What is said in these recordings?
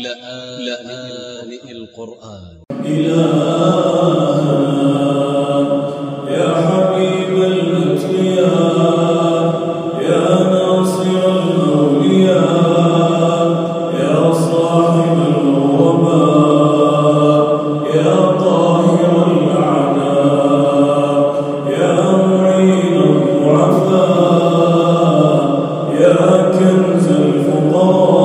لآن القرآن. إلهنا يا حبيب يا ناصر يا صاحب يا طاهر الأعداء يا معين الضعفاء يا كنز الفقراء.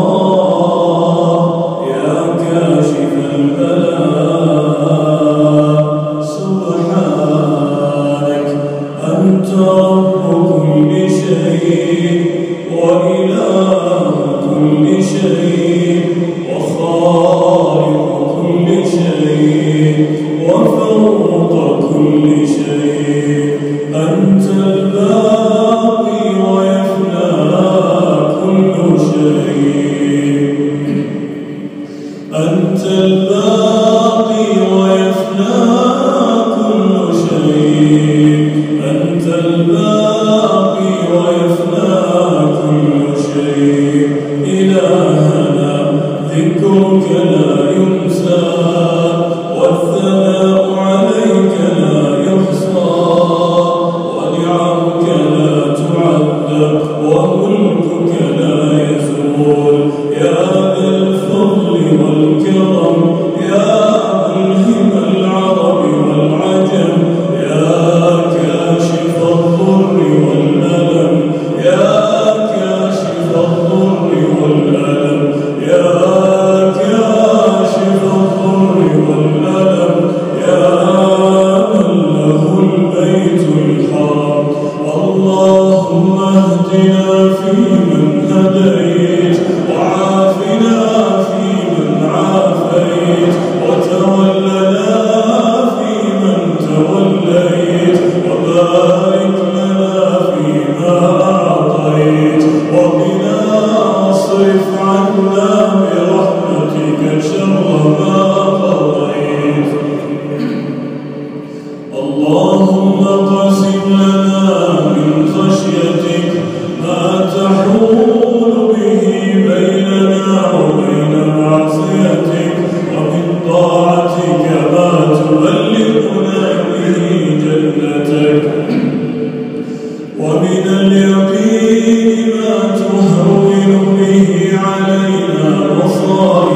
Oh.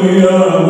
Hallelujah.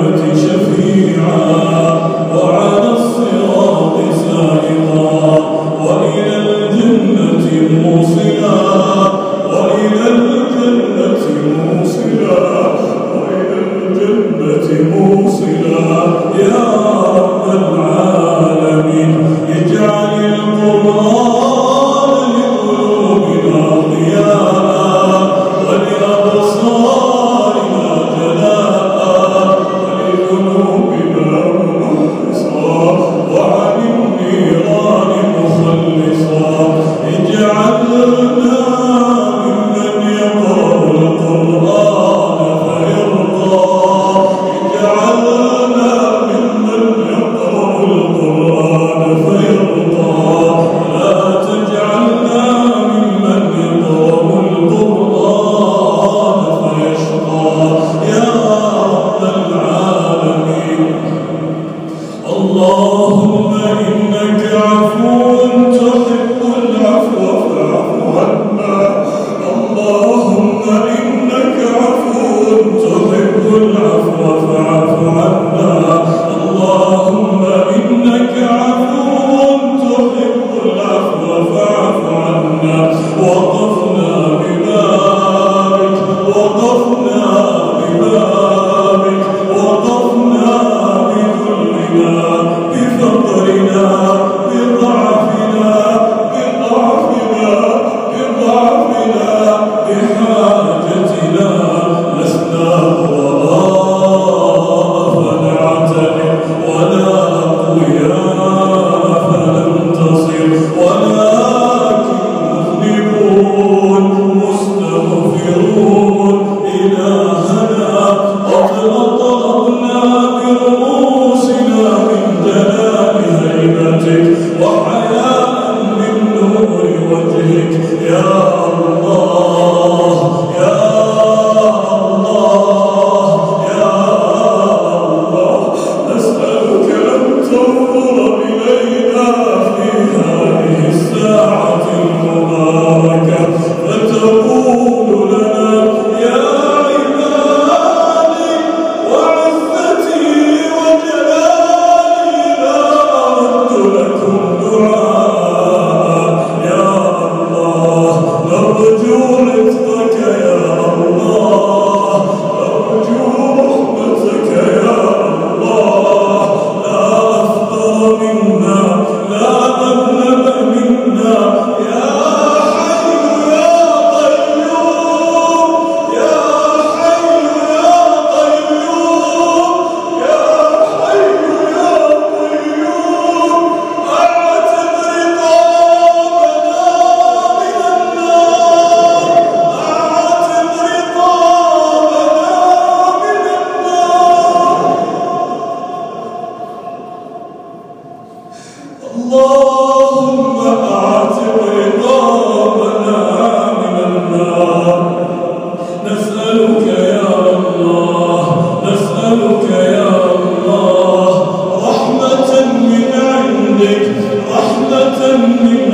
生命。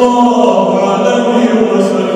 الله عليه وسلم.